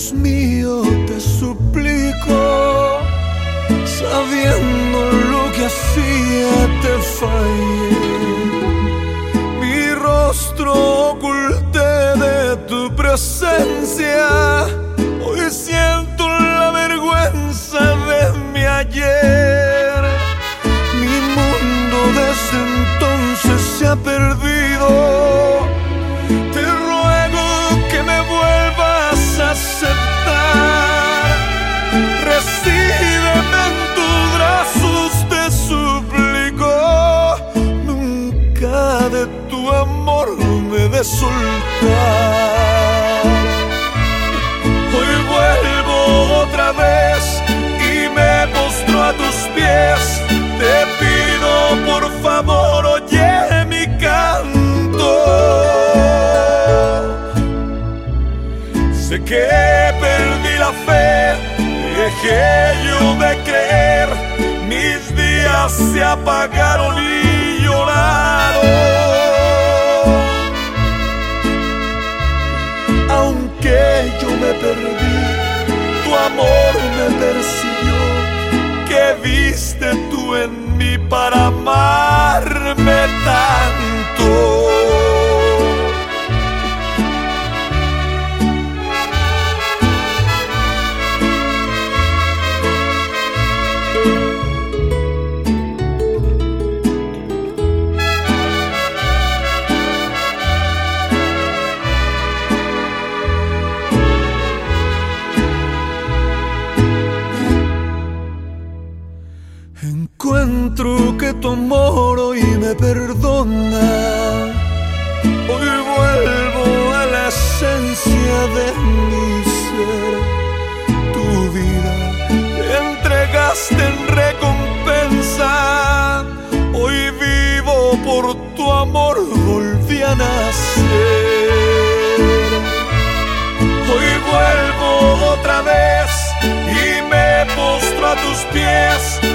Dios mío, te suplico. Sabiendo lo que hacía, te fallé. Mi rostro oculté de tu presencia. Hoy siento la vergüenza de mi ayer. Mi mundo desde entonces se ha perdido. Tu amor me de soltar. Hoy vuelvo otra vez y me postro a tus pies. Te pido por favor, oye mi canto. Sé que perdí la fe, dejé yo de creer. Mis días se apagaron y lloraron. Perdí, tu amor me persiguió. ¿Qué viste tú en mí para Encuentro que tu amor hoy me perdona. Hoy vuelvo a la esencia de mi ser. Tu vida entregaste en recompensa. Hoy vivo por tu amor, volví a nacer. Hoy vuelvo otra vez y me postro a tus pies.